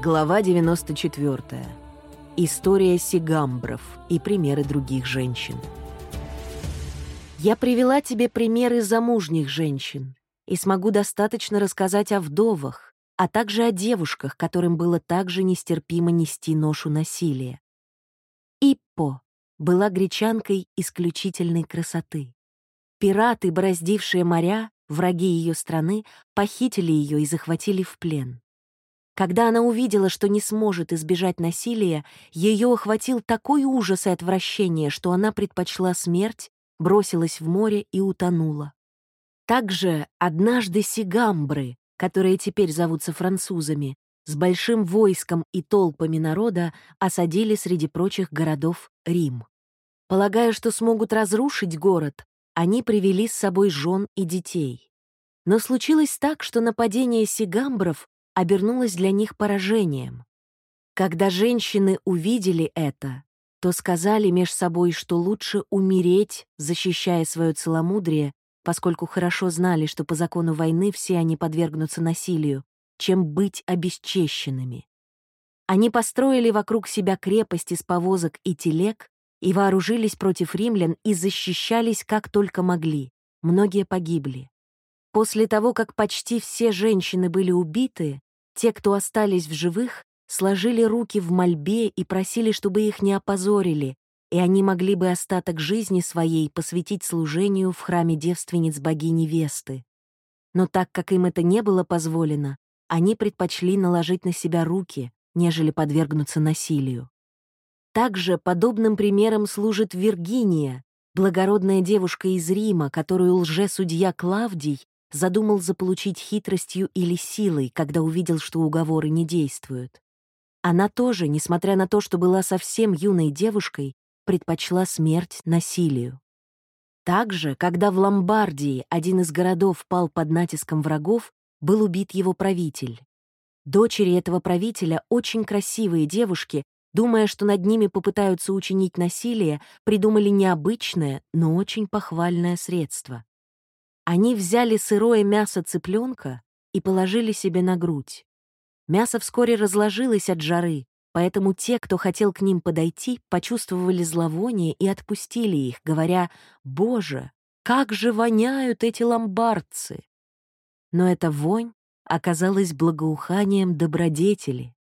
Глава 94. История сигамбров и примеры других женщин. Я привела тебе примеры замужних женщин и смогу достаточно рассказать о вдовах, а также о девушках, которым было также нестерпимо нести ношу насилия. Иппо была гречанкой исключительной красоты. Пираты, бороздившие моря, враги ее страны, похитили ее и захватили в плен. Когда она увидела, что не сможет избежать насилия, ее охватил такой ужас и отвращение, что она предпочла смерть, бросилась в море и утонула. Также однажды сигамбры, которые теперь зовутся французами, с большим войском и толпами народа осадили среди прочих городов Рим. Полагая, что смогут разрушить город, они привели с собой жен и детей. Но случилось так, что нападение сигамбров обернулось для них поражением. Когда женщины увидели это, то сказали меж собой, что лучше умереть, защищая свое целомудрие, поскольку хорошо знали, что по закону войны все они подвергнутся насилию, чем быть обесчещенными. Они построили вокруг себя крепость из повозок и телег и вооружились против римлян и защищались как только могли. Многие погибли. После того, как почти все женщины были убиты, те, кто остались в живых, сложили руки в мольбе и просили, чтобы их не опозорили, и они могли бы остаток жизни своей посвятить служению в храме девственниц богини Весты. Но так как им это не было позволено, они предпочли наложить на себя руки, нежели подвергнуться насилию. Также подобным примером служит Виргиния, благородная девушка из Рима, которую лже-судья Клавдий задумал заполучить хитростью или силой, когда увидел, что уговоры не действуют. Она тоже, несмотря на то, что была совсем юной девушкой, предпочла смерть насилию. Также, когда в Ломбардии один из городов пал под натиском врагов, был убит его правитель. Дочери этого правителя, очень красивые девушки, думая, что над ними попытаются учинить насилие, придумали необычное, но очень похвальное средство. Они взяли сырое мясо цыпленка и положили себе на грудь. Мясо вскоре разложилось от жары, поэтому те, кто хотел к ним подойти, почувствовали зловоние и отпустили их, говоря «Боже, как же воняют эти ломбардцы!» Но эта вонь оказалась благоуханием добродетели.